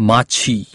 马奇。